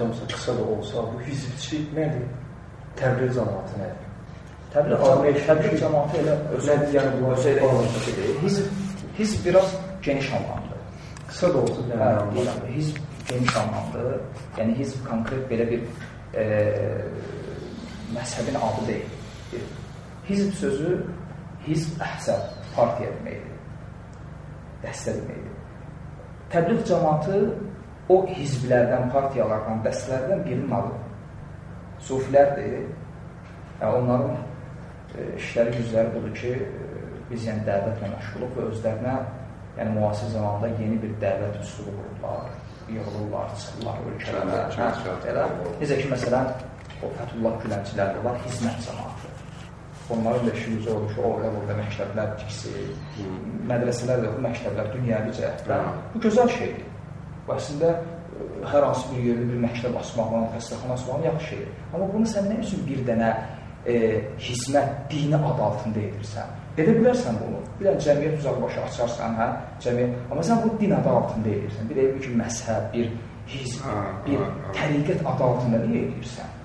olsa, qısa da olsa, bu hizbçilik nədir? Təbliğ cəmaatı nədir? Təbliğ cəmaatı, təbliğ cəmaatı elə özəl, yəni bu olmuşdur. Hizb, hizb biraz geniş anlamdır. Qısa da olsa, yəni, hə, hizb geniş anlamdır. Yəni hizb konkret belə bir e, məzhəbin adı deyil. Hizb sözü hizb əhsəb, partiya deməkdir. Dəstə deməkdir. Təbliğ cəmaatı o hizblərdən, partiyalardan, dəstələrdən birinin adı. Sufilərdir. Yəni, onların e, işləri, yüzləri budur ki, e, biz yəni dəvətlə məşğuluq və özlərinə yəni müasir zamanda yeni bir dəvət üsulu qururlar, yığılırlar, çıxırlar ölkələrə. Hə. Necə ki, məsələn, o Fətullah Güləncilər var, hizmət cəmaatı. Onların da işi üzə olur ki, orada burada məktəblər tikisi, mədrəsələr də bu məktəblər dünyəvi cəhətdən. Bu gözəl şeydir. Bu əslində hər hansı bir yerdə bir məktəb açmaqla, xəstəxana açmaqla yaxşı şeydir. Amma bunu sən nə üçün bir dənə e, hizmət, dini adı altında edirsən? Edə bilərsən bunu. Bir dənə cəmiyyət uzaqbaşı açarsan, hə? Cəmiyyət, amma sən bunu din adı altında edirsən. Bir evi ki, məzhəb, bir hizb, bir təriqət adı altında niyə edirsən?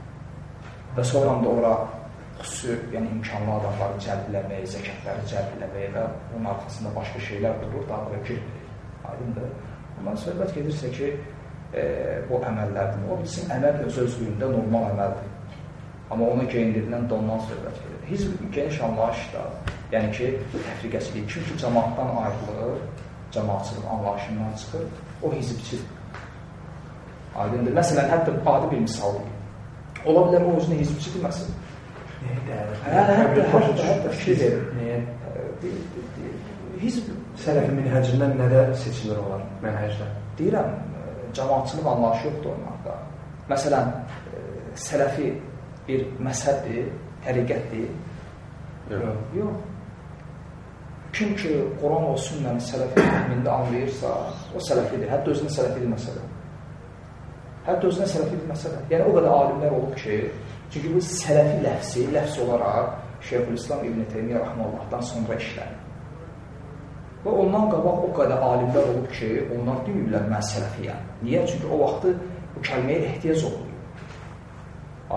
Və sonra da ora xüsusi, yəni imkanlı adamları cəlb eləməyə, zəkatları cəlb eləməyə və bunun arxasında başqa şeylər durur, daha da girmir. Aydındır. Amma söhbət gedirsə ki, e, bu əməllərdir. O bizim əməl öz özlüyündə normal əməldir. Amma ona geyindirilən dondan söhbət gedir. Hizb geniş anlayışda, yəni ki, təfriqəçilik, çünki cəmaatdan ayrılır, cəmaatçılıq anlayışından çıxır, o hizbçidir. Aydındır. Məsələn, hətta adi bir misal deyim. Ola bilər o özünə hizbçi deməsin. Nəyə dəvət? Hə, hətta, hətta, hətta fikir verir. Nəyə? Hizb Sələfi minhəcindən nədə seçilir onlar mənhəcdə? Deyirəm, cəmaatçılıq anlayışı yoxdur onlarda. Məsələn, sələfi bir məzhəbdir, təriqətdir. Yox. Yox. Kim ki, Quran və sünnəni sələfi fəhmində anlayırsa, o sələfidir. Hətta özünə sələfidir məsələ. Hətta özünə sələfidir məsələ. Yəni, o qədər alimlər olub ki, çünki bu sələfi ləfsi, ləfs olaraq Şeyhülislam İbn Teymiyyə Rəhməllahdan sonra işlənir. Və ondan qabaq o qədər alimlər olub ki, onlar deməyiblər mən sələfiyəm. Niyə? Çünki o vaxtı bu kəlməyə ehtiyac olmuyor.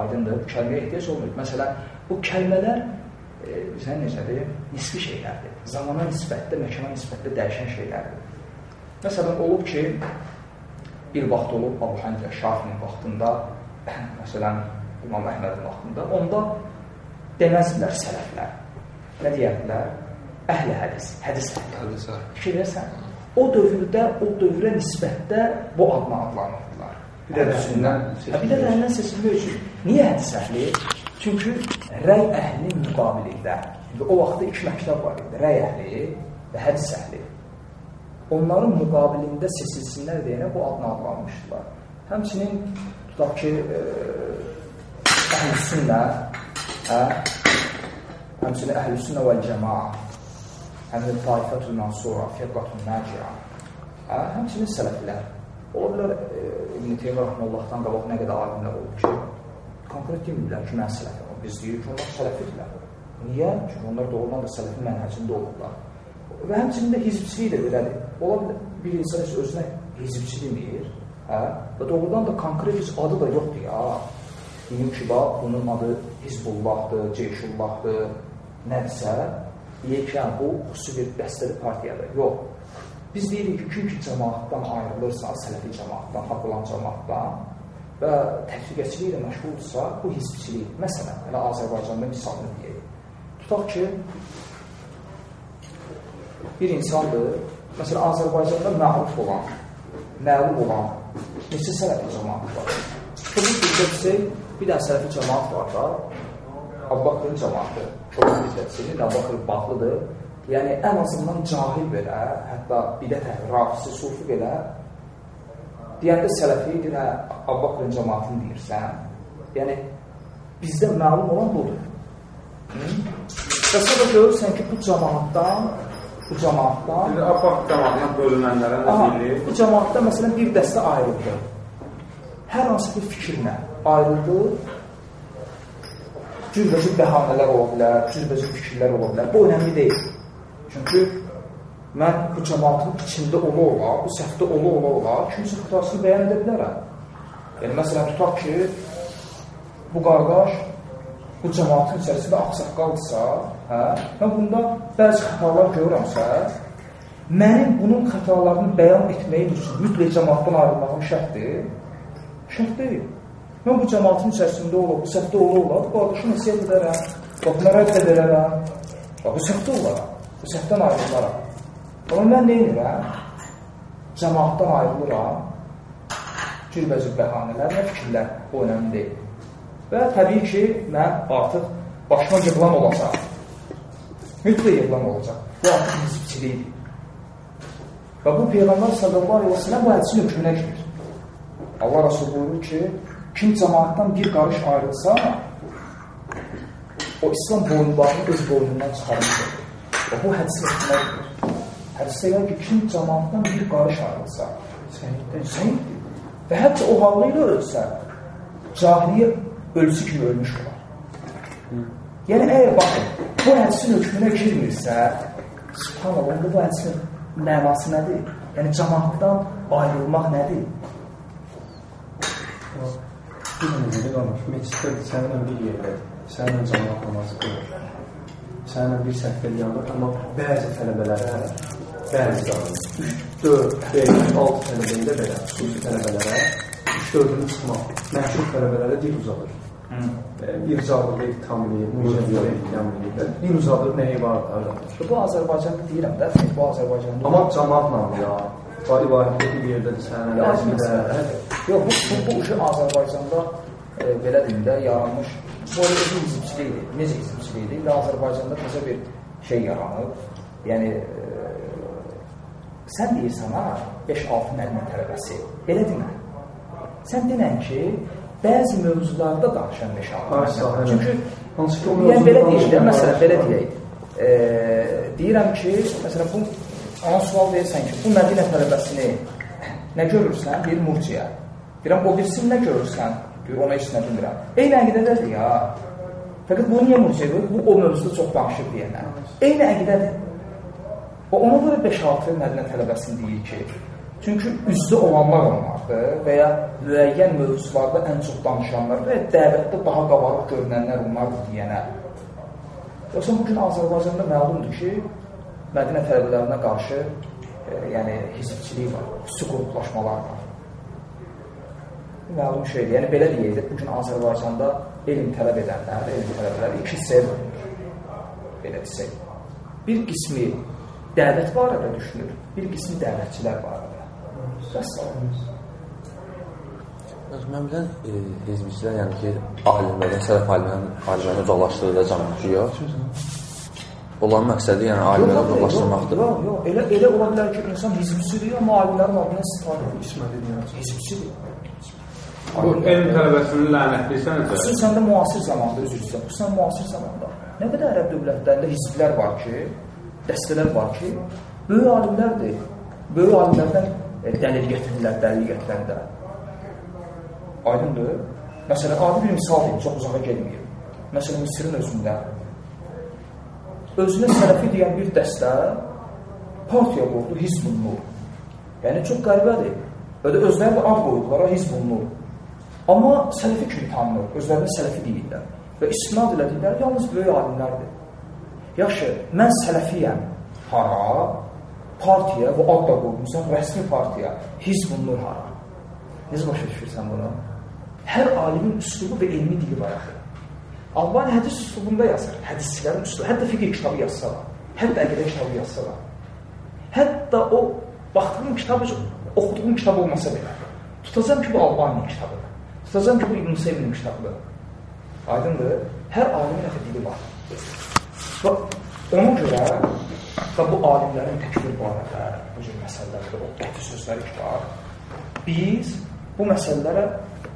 Aydındır, bu kəlməyə ehtiyac olmuyor. Məsələn, bu kəlmələr e, sən necədir? Nisbi şeylərdir. Zamana nisbətdə, məkana nisbətdə dəyişən şeylərdir. Məsələn, olub ki, bir vaxt olub Abu Hanifə Şafinin vaxtında, məsələn, İmam Əhmədin vaxtında, onda deməzdilər sələflər. Nə deyərdilər? Əhli hədis, hədis hədis. Fikir versən, o dövrdə, o dövrə nisbətdə bu adla adlanırdılar. Bir də rəhsindən seçilmək. Bir də rəhsindən seçilmək üçün. Niyə hədis əhli? Çünki rəy əhlinin müqabilində, o vaxtda iki məktəb var idi, rəy əhli və hədis əhli. Onların müqabilində seçilsinlər deyənə bu adla adlanmışdılar. Həmçinin tutaq ki, əhl-sünnə, hə? Həmçinin əhl-sünnə vəl-cəmaa həmin taifətul mansura, firqatul naciya, hə, həmçinin sələflər. Ola bilər e, İbn Teymiyyə rəhməllahdan qabaq nə qədər alimlər olub ki, konkret demirlər ki, mən sələfəm. Biz deyirik ki, onlar sələfidirlər. Niyə? Çünki onlar doğrudan da sələfin mənhəcində olublar. Və həmçinin də hizbçilik də belədir. Ola bilər bir insan heç özünə hizbçi demir, hə? Və doğrudan da konkret heç adı da yoxdur ya. Deyim ki, bax, bunun adı Hizbullahdır, Ceyşullahdır, nədirsə, deyək ki, yəni, bu xüsusi bir dəstəli partiyadır. Yox. Biz deyirik ki, çünki cəmaatdan ayrılırsa, sələfi cəmaatdan, haqq olan cəmaatdan və təfriqəçiliklə məşğuldursa, bu hizbçilik. Məsələn, elə Azərbaycanda misalını deyək. Tutaq ki, bir insandır, məsələn, Azərbaycanda məruf olan, məlum olan neçə sələfi cəmaat var? Bunu bir desək, bir dənə sələfi cəmaat var da, Abbaqın cəmaatı çox biddətçidir, Abbaqır bağlıdır. Yəni, ən azından cahil belə, hətta bidət rafisi, sufi belə, deyəndə sələfi, deyənə Abbaqırın cəmaatını deyirsən, yəni, bizdə məlum olan budur. Və sonra görürsən ki, bu cəmaatdan, bu cəmaatdan... Bir Abbaq cəmaatından bölünənlərə nə deyilir? Bu cəmaatdan, məsələn, bir dəstə ayrıldı. Hər hansı bir fikirlə ayrıldı, cürbəcür bəhanələr ola bilər, cürbəcür fikirlər ola bilər. Bu önəmli deyil. Çünki mən bu cəmaatın içində ola ola, bu səhvdə ola ola ola, kimsə xətasını bəyan edə bilərəm. Yəni, məsələn, tutaq ki, bu qardaş bu cəmaatın içərisində axsaqqaldırsa, hə, mən bunda bəzi xətalar görürəmsə, mənim bunun xətalarını bəyan etməyim üçün mütləq cəmaatdan ayrılmağım şərtdir. Şərt deyil. Mən bu cəmaatın içərisində olub, bu səhvdə olur, bu qardaşı nəsiyyət edərəm, bax, mən rədd edərəm, bax, bu səhvdə olaram, bu səhvdən ayrılaram. Amma mən nə edirəm? Cəmaatdan ayrılıram, cürbəcür bəhanələr və fikirlər o önəmli deyil. Və təbii ki, mən artıq başıma yığılan olacaq. Mütləq yığılan olacaq. Bu artıq hizbçilikdir. Və bu Peyğəmbər sallallahu aleyhi və sələm bu hədisin hökmünə girir. Allah Rasulü buyurur ki, kim cəmaatdan bir qarış ayrılsa, o İslam boyunbağını öz boynundan çıxarmışdır. Və bu hədisin hökmünə girir. Hədisdə gəlir ki, kim cəmaatdan bir qarış ayrılsa, səhiddir. Və hətta o halı ilə ölsə, cahiliyə ölüsü kimi ölmüş olar. Yəni, əgər baxın, bu hədisin hökmünə girmirsə, subhanallah, onda bu hədisin mənası nədir? Yəni, cəmaatdan ayrılmaq nədir? Bir növdə qalmış, meçiddə səninlə bir yerdədir, səninlə cəmaat namazı qılır, səninlə bir səhvdə yandır, amma bəzi tələbələrə, bəzi qalır, 3, 4, 5, 6 tələbəndə belə, xüsusi tələbələrə, 3-4-ünü çıxmaq, məşhur tələbələrə dil uzadır. Bir uzadır, tam eləyir, mücəzə eləyir, bir uzadır, nəyi var da? Bu Azərbaycanda deyirəm də, bu Azərbaycanda. Amma cəmaat namı ya, var ibadətdə bir yerdədir səninlə, rəsmidə. Yox, bu, bu, bu işi Azərbaycanda e, belə deyim də, yaranmış, bu özü hizbçilikdir, necə hizbçilikdir? İndi Azərbaycanda təzə bir şey yaranıb, yəni e, sən deyirsən ha, 5-6 müəllimə tələbəsi, belə demə. Sən denən ki, bəzi mövzularda danışan 5-6 Çünki, hansı ki, yəni belə də, məsələn, belə deyək, e, deyirəm ki, məsələn, bu, ona sual verirsən ki, bu Mədinə tələbəsini nə görürsən? Bir murciyə. Deyirəm, o birisini nə görürsən? Deyir, ona heç nə bilmirəm. Eyni əqidədədir ya. Fəqət bu niyə murciyə qoyur? Bu, o mövzuda çox danışır deyənlər. Eyni əqidədir. O ona görə 5-6 Mədinə tələbəsini deyir ki, çünki üzdə olanlar onlardır və ya müəyyən mövzularda ən çox danışanlar və dəvətdə daha qabarıq görünənlər onlardır deyənə. Yoxsa bugün Azərbaycanda məlumdur ki, Mədinə tələbələrinə qarşı e, yəni hizbçilik var, xüsusi qruplaşmalar var. Məlum şeydir. Yəni belə deyək də, bugün Azərbaycanda elm tələb edənlər, elm tələbələri iki hissəyə bölünür. Belə desək. Bir qismi dəvət barədə düşünür, bir qismi dəvətçilər barədə. Vəssalam. Mən bilən e, hizbçilər, yəni ki, alimlərdən, sələf alimlərdən alimlərdən uzaqlaşdırır cəmiyyəti yox. Onların məqsədi yəni alimlərdən uzaqlaşdırmaqdır. Yox, yox, elə elə ola bilər ki, insan hizbçidir, amma alimlərin adından istifadə edir. İsmail deyir. Hizbçidir. Bu elm tələbəsini lənətləyirsən necə? Xüsusən də müasir zamanda üzr istəyirəm. Xüsusən müasir zamanda. Nə qədər ərəb dövlətlərində hizblər var ki, dəstələr var ki, böyük alimlərdir. Böyük alimlərdən e, dəlil gətirirlər, dəlil gətirəndə. Aydındır. Məsələn, adi bir misal deyim, çox uzağa getməyim. Məsələn, Misirin özündə özünə sələfi deyən bir dəstə partiya qurdu, Hizbun Nur. Yəni, çox qəribədir. Ödə özləri də ad qoydular, Hizbun Nur. Amma sələfi kimi tanınır, özlərini sələfi deyirlər. Və istinad elədikləri yalnız böyük alimlərdir. Yaxşı, mən sələfiyəm. Hara? Partiya və ad da qoymusan, rəsmi partiya. Hizbun Nur hara? Necə başa düşürsən bunu? Hər alimin üslubu və elmi dili var axı. Albani hədis üslubunda yazır, hədisçilərin üslubu. Hətta fiqh kitabı yazsalar, hətta əqidə kitabı yazsalar. Hətta o baxdığım kitabı, oxuduğum kitab olmasa belə. Tutacam ki, bu Albaninin kitabıdır. Tutacam ki, bu İbn Seyminin kitabıdır. Aydındır? Hər alimin axı dili var. Və ona görə və bu alimlərin təkbir barədə bu cür məsələlərdə o qəti sözləri ki var. Biz bu məsələlərə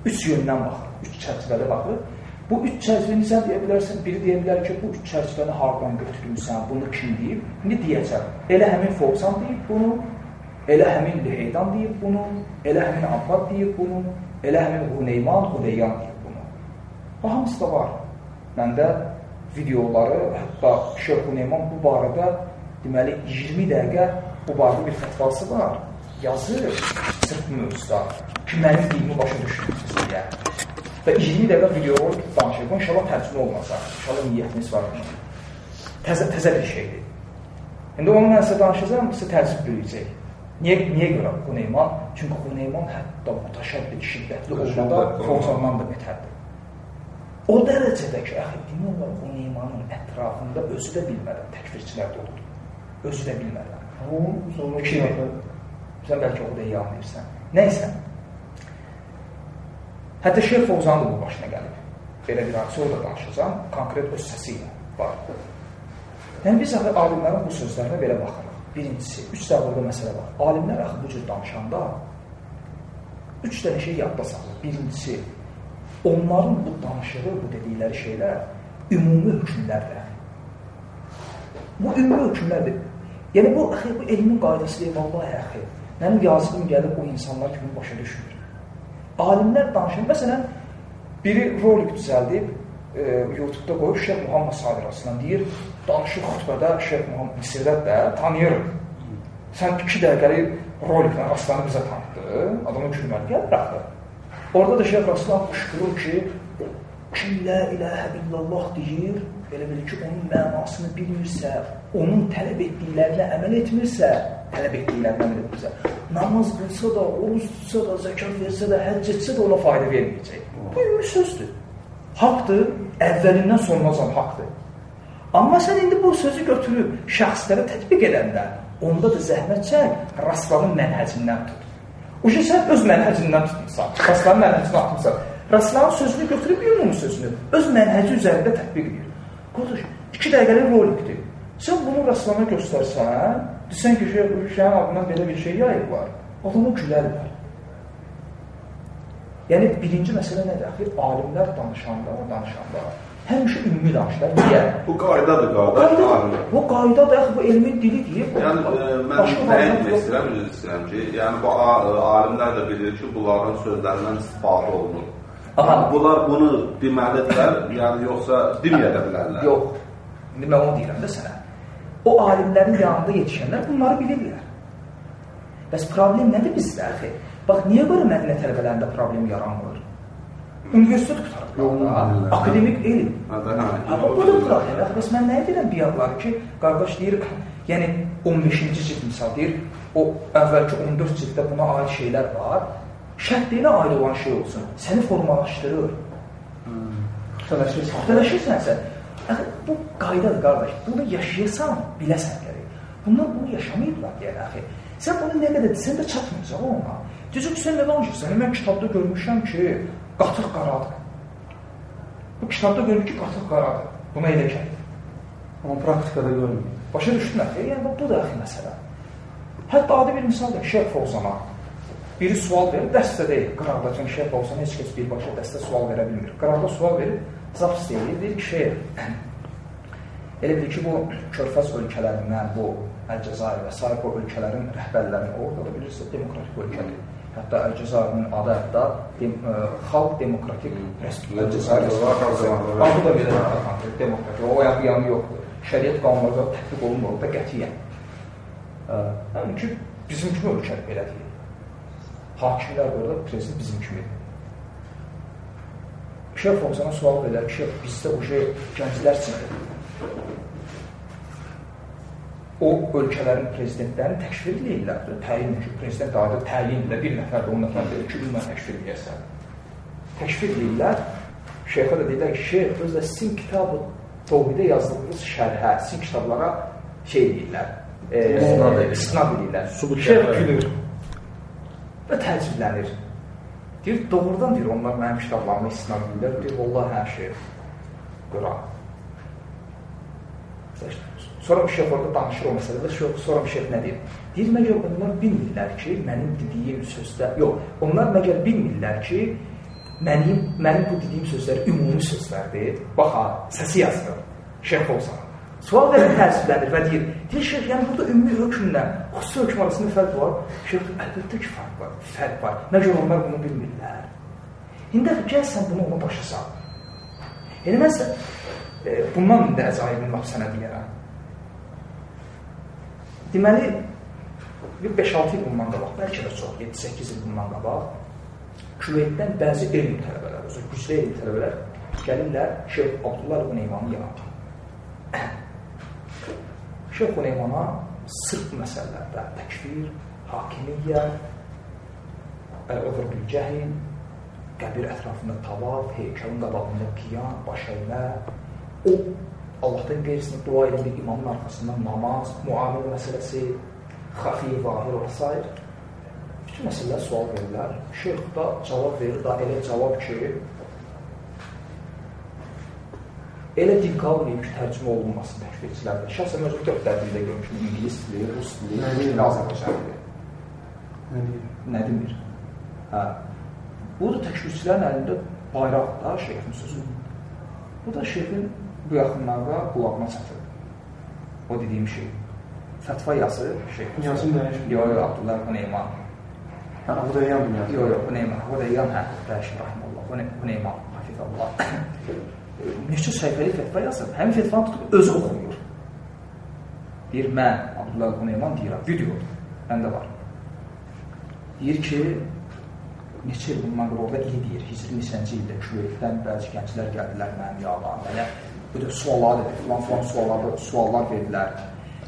üç yöndən baxırıq, üç çərçivədə baxırıq. Bu üç çərçivəni sən deyə bilərsən, biri deyə bilər ki, bu üç çərçivəni hardan götürmüsən, bunu kim deyib? İndi deyəcəm, elə həmin Folksan deyib bunu, elə həmin Leheydan deyib bunu, elə həmin Abbad deyib bunu, elə həmin Huneyman, Hudeyyan deyib bunu. Bu hamısı da var. Məndə videoları, hətta Şeyh Huneyman bu barədə deməli 20 dəqiqə bu barədə bir fətvası var. Yazır sırf mövzuda ki, mənim dilimi başa düşün. deyə. Və 20 dəqiqə video rolik danışır. Bu inşallah tərcümə olmazsa. İnşallah niyyətiniz var. Təzə təzə bir şeydir. İndi onu mən sizə danışacağam, sizə təəccüb bürüyəcək. Niyə niyə görə bu Neyman? Çünki bu Neyman hətta mütəşəbbid, şiddətli olmada Fozandan da betərdir. O dərəcədə ki, axı demək olar bu Neymanın ətrafında özü də bilmədən təkfirçilər doludur. Özü də bilmədən. O sonra Kimi? Sən bəlkə o da iyi anlayırsan. Nəysə. Hətta Şeyx Fozan da bu başına gəlib. Belə bir hadisə orada danışacağam, konkret öz səsi ilə var. Yəni biz axı alimlərin bu sözlərinə belə baxırıq. Birincisi, üç dəfə burada məsələ var. Alimlər axı bu cür danışanda üç dənə şey yadda saxlayır. Birincisi, onların bu danışığı, bu dedikləri şeylər ümumi hökmlərdir. Bu ümumi hökmlərdir. Yəni bu axı bu elmin qaydası deyil, vallahi axı. Mənim yazığım gəlib o insanlar kimi başa düşmür. Alimlər danışır. Məsələn, biri rolik düzəldib, e, YouTube-da qoyub Şeyx Muhammed Sadir Aslan deyir, danışır xutbədə Şeyx Muhammed Misirdə də tanıyırıq. Sən 2 dəqiqəlik roliklə Aslanı bizə tanıtdı, adamın gülməli gəlir axı. Orada da Şeyx Aslan qışqırır ki, kim la ilahə illallah deyir, belə bil ki, onun mənasını bilmirsə, onun tələb etdiklərinə əməl etmirsə, tələb etdiklərinə əməl etmirsə, namaz qılsa da, oruç tutsa da, zəkat versə də, həcc etsə də ona fayda verməyəcək. Bu ümumi sözdür. Haqdır, əvvəlindən sonunacan haqdır. Amma sən indi bu sözü götürüb şəxslərə tətbiq edəndə, onda da zəhmət çək, rastlanın mənhəcindən tut. O ki, sən öz mənhəcindən tutmuşsan, rastlanın mənhəcindən atmışsan. Rastlanın sözünü götürüb ümumi sözünü öz mənhəci üzərində tətbiq edir. Qardaş, iki dəqiqəlik rolikdir. Sən bunu rastlana göstərsən, desən ki, şeyhin adından belə bir şey yayıblar, adamı gülərlər. Yəni birinci məsələ nədir? Axı alimlər danışanda, danışanda həmişə ümumi danışırlar. Niyə? Bu qaydadır qardaş. Qayda, bu qaydadır, axı bu elmin dilidir. Yəni e, mən təyin etmək istəyirəm, üzr istəyirəm ki, yəni bu alimlər də bilir ki, bunların sözlərindən istifadə olunur. Aha. Bunlar bunu deməlidirlər, yəni yoxsa deməyə də bilərlər. Yox. İndi mən onu deyirəm də sənə. O alimlərin yanında yetişənlər bunları bilirlər. Bəs problem nədir bizdə axı? Bax, niyə görə mədənə tələbələrində problem yaranmır? Universitet qutarıb. Akademik elm. Hə, hə. Bu da problem. Axı, bəs mən nə edirəm bir yanları ki, qardaş deyir, yəni 15-ci cilt misal deyir, o əvvəlki 14 cilddə buna aid şeylər var. Şərtliyə aid olan şey olsun. Səni formalaşdırır. Tələşirsən. Tələşirsənsə, axı bu qaydadır qardaş. Bunu yaşayırsan, biləsən gərək. Bunlar bunu yaşamayıblar yəni axı. Sən bunu nə qədər desən də çatmayacaq ona. Düzü ki, sən nə danışırsan? Mən kitabda görmüşəm ki, qatıq qaradır. Bu kitabda görmüş ki, qatıq qaradır. Buna elə gəlir. Amma praktikada görmür. Başa düşdün axı? Yəni bu, da axı məsələ. Hətta adi bir misal da Şeyx Fovzana. Biri sual verir, dəstə deyil. Qıraqda çünki Şeyx Fovzana heç kəs birbaşa dəstə sual verə bilmir. Qıraqda sual verir, zap istəyir. Deyir ki, elə bil ki, bu körfəz ölkələrindən, bu Əlcəzair və sair bu ölkələrin rəhbərlərini orada da bilirsiniz, demokratik ölkədir. Hətta Əlcəzairin adı hətta dem ə, Xalq Demokratik. Əlcəzair adı da belə demokratik. O ayaq yanı yoxdur. Şəriət qanunları tətbiq olunmur orada qətiyyən. Həmin ki, bizim kimi ölkədir belə deyil. Hakimlər burada prezident bizim kimidir. Şeyx Fovzana sual verir ki, bizdə o şey gənclər çəkir. O ölkələrin prezidentlərini təkfir edirlər. Təyin ki, prezident adı təyin də bir nəfər, on nəfər deyir ki, ümumən təkfir edərsən. Təkfir edirlər. Şeyxə də deyirlər ki, şeyx özlə sizin kitabı Tohidə yazdığınız şərhə, sizin kitablara şey deyirlər, e, istinad edirlər. Şeyx gülür və təəccüblənir. Deyir, doğrudan deyir, onlar mənim kitablarıma istinad edirlər. Deyir, vallahi hər şey Quran. Sonra şeyx orada danışır o məsələdə, sonra şeyx nə deyir? Deyir, məgər onlar bilmirlər ki, mənim dediyim sözdə, yox, onlar məgər bilmirlər ki, mənim, mənim bu dediyim sözlər ümumi sözlərdir. Bax, ha, səsi yazır, şeyx olsan. Sual verən təəssüblənir və deyir, deyir, şeyx, yəni burada ümumi hökmlə xüsusi hökm arasında fərq var. Şeyx, əlbəttə ki, fərq var, fərq var. Məgər onlar bunu bilmirlər. İndi gəl sən bunu ona başa sal. Yəni, mən sən, e, bundan indi əcaibin laf sənə deyərəm. Deməli, bir 5-6 il bundan qabaq, bəlkə də çox, 7-8 il bundan qabaq, Küveytdən bəzi elm tələbələri, özü güclü elm tələbələr gəlirlər Şeyx Abdullah ibn Eymanın yanına. Şeyx ibn Eymana sırf məsələlərdə təkfir, hakimiyyə, əl-övrü bil-cəhil, qəbir ətrafında tavaf, heykəlin qabağında qiyam, baş əymə, o Allahdan qeyrisini dua edən bir imamın arxasında namaz, muamil məsələsi, xafiyə, vahir və s. Bütün məsələlər sual verirlər. Şeyx da cavab verir, da elə cavab ki, elə din qalmayıb ki, tərcümə olunmasın təkfirçilərdə. Şəxsən özüm dörd dərbildə görmüşüm, ingilis dili, rus dili, Azərbaycan dili. Nə demir? Hə. Bu da təkfirçilərin əlində bayraq da şeyxin sözü. Bu da şeyxin bu yaxınlarda qulağına çatır. O dediyim şey. Fətva yazır, şeyx. Yazın dəyişmir. Yox, yox, Abdullah ibn Eyman. Ha, bu da yan dünyası. Yox, yox, bu Neyman, bu da yan hə, Rəşid Rahimullah, bu, ne, bu Neyman, Hafizallah. Neçə səhifəli fətva yazır, həmin fətvanı tutub özü oxuyur. Deyir, mən, Abdullah ibn Neyman deyirəm, videodur, məndə var. Deyir ki, neçə il bundan qabaq orada iyi deyir, Hicri neçənci ildə Küveytdən bəzi gənclər gəldilər mənim yalan, mənə böyle suallar dedi, filan filan suallar, suallar verdilər.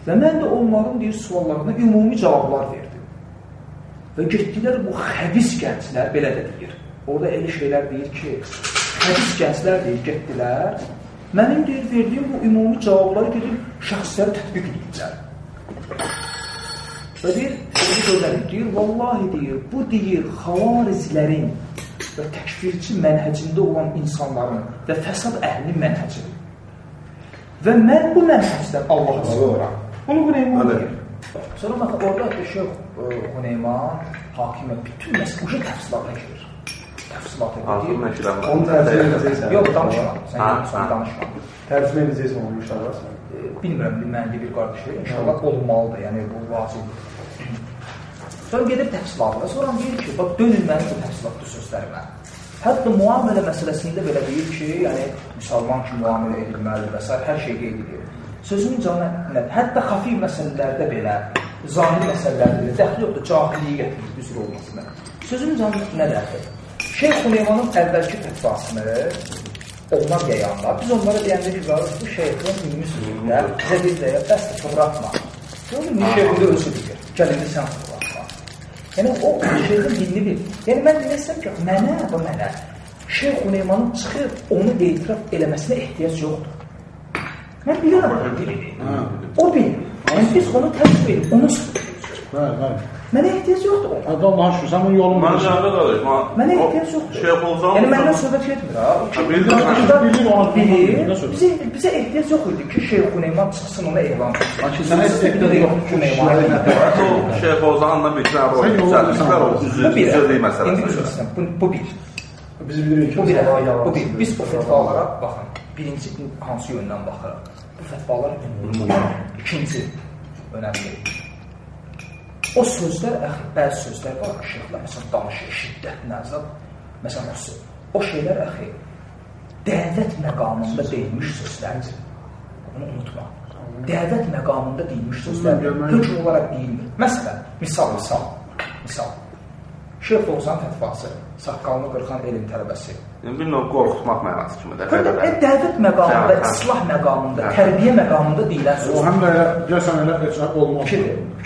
Və mən də onların deyir suallarına ümumi cavablar verdim. Və getdilər bu xəbis gənclər, belə də deyir. Orada elə şeylər deyir ki, xəbis gənclər deyir, getdilər. Mənim deyir, verdiyim bu ümumi cavabları gedib şəxslər tətbiq ediblər. Və deyir, sözü gözlərim, deyir, vallahi deyir, bu deyir, xavarizlərin və təkfirçi mənhəcində olan insanların və fəsad əhlinin mənhəcidir. Və mən bu mənhəcdən Allah'a sığıram. Bunu bu neyman deyir. Sonra bax, orada Şeyh Huneyman hakimə bütün məsələ təfsilatına girir. Girir. nəşrən Onu tərcümə edəcəksən. Yox, danışma. Sən ha. danışma. Tərcümə edəcəksən onu inşallah sən. Bilmirəm, bilməyən bir qardaşı. İnşallah olmalıdır, yəni bu vacibdir. Sonra gedir təfsilatına. Sonra deyir ki, bax dönün mənim bu təfsilatlı sözlərimə. Hətta muamilə məsələsində belə deyir ki, yəni müsəlman ki, muamilə edilməlidir və s. hər şey qeyd edir. Sözün canı? Hətta xafi məsələlərdə belə, zahiri məsələlərdə belə dəxli yoxdur, cahilliyi gətirir üzr olmasına. Sözün canı nə Şeyx Süleymanın əvvəlki fətvasını onlar yayanlar, biz onlara deyəndə ki, bu şeyxin ümumi sözündə bizə bir də bəs fırlatma. Görün, bu şeyxin də özü deyir. Gəl indi sən fırlatma. Yəni o şeyxin dilini bil. Yəni mən desəm ki, mənə və mənə Şeyx Süleymanın çıxıb onu etiraf eləməsinə ehtiyac yoxdur. Mən bilirəm onun dilini. O bilir. Yəni biz onu təsvir onu. Bəli, bəli. Mənə ehtiyac yoxdur şükür, sən bunun yolunu Mən cəbdə qardaş, Mənə mən ehtiyac yoxdur. Şeyx olsam, Yəni məndən söhbət getmir ha. Ki, qarşıda bildim, onu bilir. Bizə bizə ehtiyac yox idi ki, Şeyx Huneyman çıxsın ona elan. Lakin sənə istəkdə yox yox, Huneyman. o Şeyx bir tane rol düzəlmişlər, o üzü, İndi məsələsi. Bu, bu bir. Biz bilirik ki, Bu bir. Bu bir. Biz bu fətvalara baxın. Birinci hansı yöndən baxırıq? Bu fətvalar ümumi. İkinci önəmli. O sözlər, əxi, bəzi sözlər var, şeyxlər məsələn danışır, şiddət, nəzab. Məsələn, o, o şeylər əxi dəvət məqamında deyilmiş sözlərdir. Bunu unutma. Dəvət məqamında deyilmiş sözlər hökm olaraq deyilmir. Məsələn, misal, misal, misal. Şeyx Oğuzhan fətvası, saqqalını qırxan elm tələbəsi. Yəni bir növ qorxutmaq mənası kimi də. Burada e, dəvət məqamında, Hə, hə. islah məqamında, Hə. tərbiyə məqamında deyilən O söz. həm də elə, gəlsən elə heç olmaz.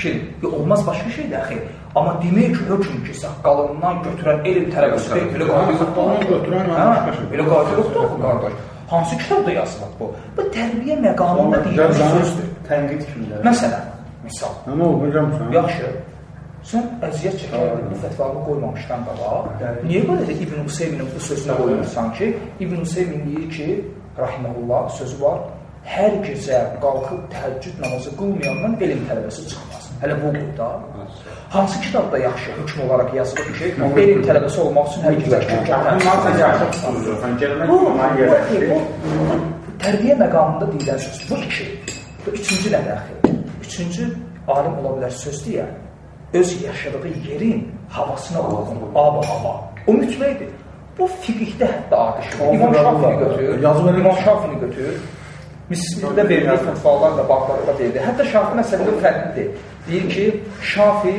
Fikir. Yox, olmaz başqa şeydir axı. Amma demək ki, hökm ki, saqqalından götürən elm tələbəsi deyil, belə qatil Saqqalından götürən Hə, başqa şey. belə qatil yoxdur qardaş. Hansı kitabda yazılıb bu? Bu tərbiyə məqamında deyilən sözdür. Tənqid kimlər? Məsələn, misal. Nə oldu, bilirsən? Yaxşı. Sən əziyyət çəkərdin bu fətvanı qoymamışdan qabaq. Niyə belə də İbn Hüseynin bu sözünə qoyursan ki, İbn Hüseymin deyir ki, rahimehullah sözü var. Hər gecə qalxıb təheccüd namazı qılmayandan elm tələbəsi çıxmaz. Hələ bu da. Hansı kitabda yaxşı hökm olaraq yazılıb ki, elm tələbəsi olmaq üçün hər gecə bu, tərbiyə məqamında deyilən sözdür. Bu iki. Bu üçüncü nədir axı? Üçüncü alim ola bilər söz deyə öz yaşadığı yerin havasına uyğun, ab hava. O mütləqdir. Bu fiqhdə hətta şey. İmam Şafini götür. İmam? Şafini götür. Mislidə verildiyi fətvalar da bablarda verildi. Hətta Şafi məsələdə fərqlidir. Deyir ki, Şafi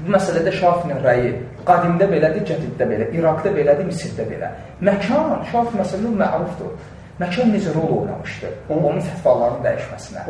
bu məsələdə Şafinin rəyi Qadimdə belədir, cədiddə belə, İraqda belədir, Misirdə belə. Məkan, şaf məsələn mərufdur. Məkan necə rol oynamışdı onun fətvaların dəyişməsinə?